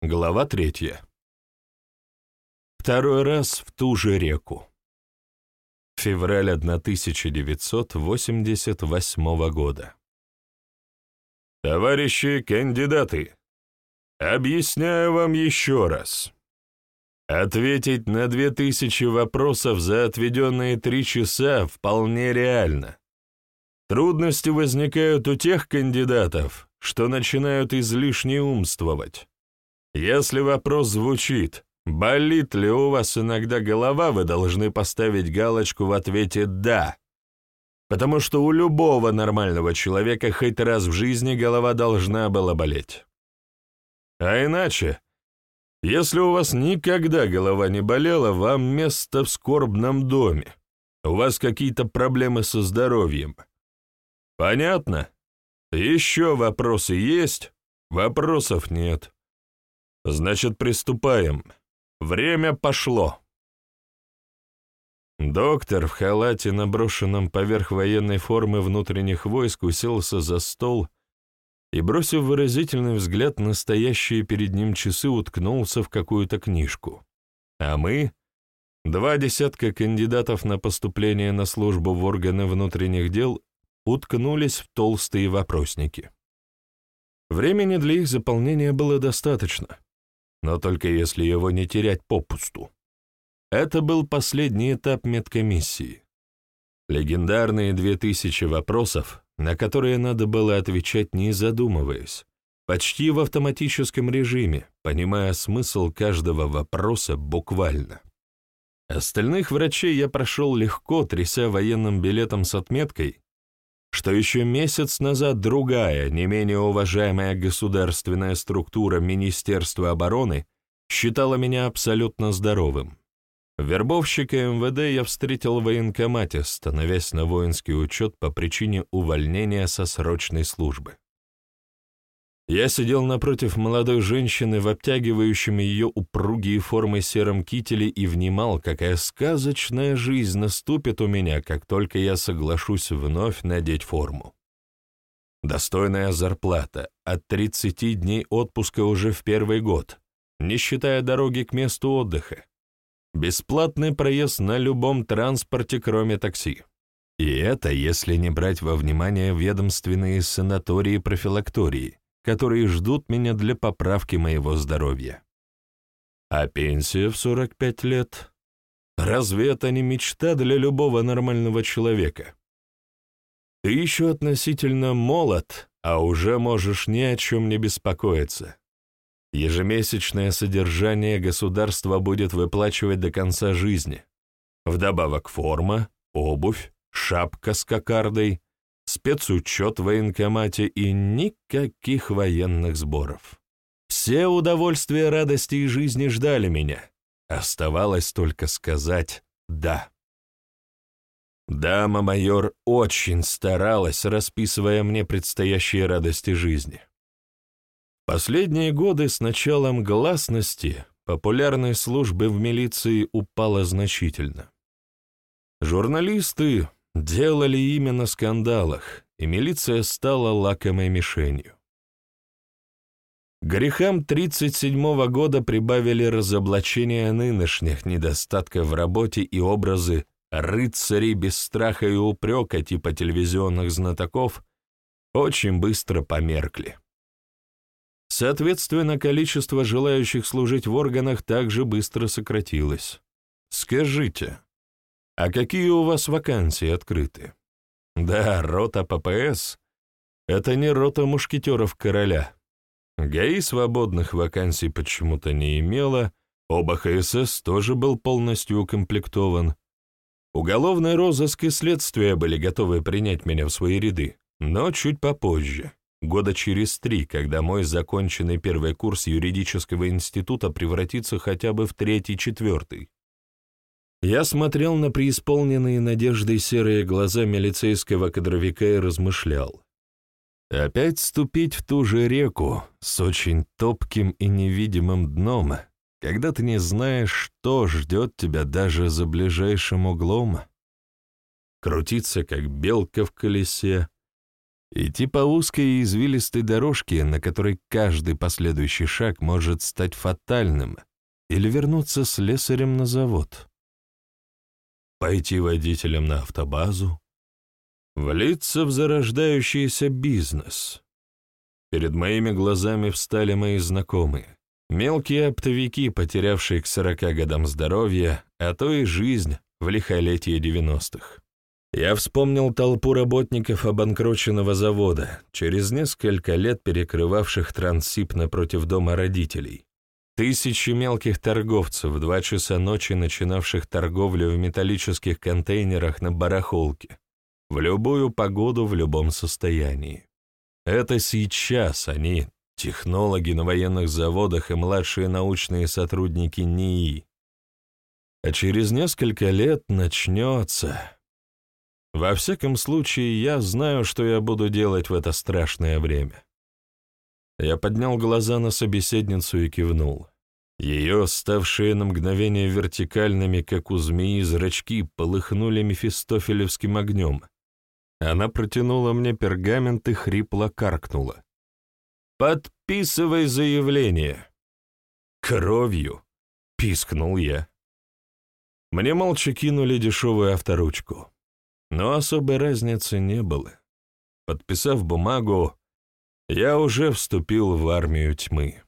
Глава третья. Второй раз в ту же реку. Февраль 1988 года. Товарищи кандидаты, объясняю вам еще раз. Ответить на 2000 вопросов за отведенные три часа вполне реально. Трудности возникают у тех кандидатов, что начинают излишне умствовать. Если вопрос звучит «Болит ли у вас иногда голова?», вы должны поставить галочку в ответе «Да». Потому что у любого нормального человека хоть раз в жизни голова должна была болеть. А иначе, если у вас никогда голова не болела, вам место в скорбном доме. У вас какие-то проблемы со здоровьем. Понятно? Еще вопросы есть? Вопросов нет. Значит, приступаем. Время пошло. Доктор в халате, наброшенном поверх военной формы внутренних войск, уселся за стол и, бросив выразительный взгляд на стоящие перед ним часы, уткнулся в какую-то книжку. А мы, два десятка кандидатов на поступление на службу в органы внутренних дел, уткнулись в толстые вопросники. Времени для их заполнения было достаточно но только если его не терять попусту. Это был последний этап медкомиссии. Легендарные две тысячи вопросов, на которые надо было отвечать не задумываясь, почти в автоматическом режиме, понимая смысл каждого вопроса буквально. Остальных врачей я прошел легко, тряся военным билетом с отметкой, что еще месяц назад другая, не менее уважаемая государственная структура Министерства обороны считала меня абсолютно здоровым. Вербовщика МВД я встретил в военкомате, становясь на воинский учет по причине увольнения со срочной службы. Я сидел напротив молодой женщины в обтягивающем ее упругие формы сером кителе и внимал, какая сказочная жизнь наступит у меня, как только я соглашусь вновь надеть форму. Достойная зарплата, от 30 дней отпуска уже в первый год, не считая дороги к месту отдыха. Бесплатный проезд на любом транспорте, кроме такси. И это если не брать во внимание ведомственные санатории и профилактории, которые ждут меня для поправки моего здоровья. А пенсия в 45 лет? Разве это не мечта для любого нормального человека? Ты еще относительно молод, а уже можешь ни о чем не беспокоиться. Ежемесячное содержание государства будет выплачивать до конца жизни. Вдобавок форма, обувь, шапка с кокардой, спецучет в военкомате и никаких военных сборов. Все удовольствия, радости и жизни ждали меня. Оставалось только сказать «да». Дама-майор очень старалась, расписывая мне предстоящие радости жизни. Последние годы с началом гласности популярность службы в милиции упала значительно. Журналисты, делали имя на скандалах, и милиция стала лакомой мишенью. грехам 1937 года прибавили разоблачение нынешних недостатков в работе и образы рыцарей без страха и упрека типа телевизионных знатоков очень быстро померкли. Соответственно, количество желающих служить в органах также быстро сократилось. Скажите, «А какие у вас вакансии открыты?» «Да, рота ППС — это не рота мушкетеров короля. ГАИ свободных вакансий почему-то не имела, оба ХСС тоже был полностью укомплектован. Уголовный розыск и следствие были готовы принять меня в свои ряды, но чуть попозже, года через три, когда мой законченный первый курс юридического института превратится хотя бы в третий-четвертый. Я смотрел на преисполненные надеждой серые глаза милицейского кадровика и размышлял. Опять ступить в ту же реку с очень топким и невидимым дном, когда ты не знаешь, что ждет тебя даже за ближайшим углом. Крутиться, как белка в колесе, Идти по узкой и извилистой дорожке, на которой каждый последующий шаг может стать фатальным, или вернуться с слесарем на завод. Пойти водителем на автобазу, влиться в зарождающийся бизнес. Перед моими глазами встали мои знакомые. Мелкие оптовики, потерявшие к сорока годам здоровья, а то и жизнь в лихолетие девяностых. Я вспомнил толпу работников обанкроченного завода, через несколько лет перекрывавших трансип напротив дома родителей. Тысячи мелких торговцев, два часа ночи начинавших торговлю в металлических контейнерах на барахолке, в любую погоду, в любом состоянии. Это сейчас они, технологи на военных заводах и младшие научные сотрудники НИИ. А через несколько лет начнется... Во всяком случае, я знаю, что я буду делать в это страшное время. Я поднял глаза на собеседницу и кивнул. Ее, ставшие на мгновение вертикальными, как у змеи, зрачки полыхнули мефистофелевским огнем. Она протянула мне пергамент и хрипло каркнула. «Подписывай заявление!» «Кровью!» — пискнул я. Мне молча кинули дешевую авторучку. Но особой разницы не было. Подписав бумагу, я уже вступил в армию тьмы.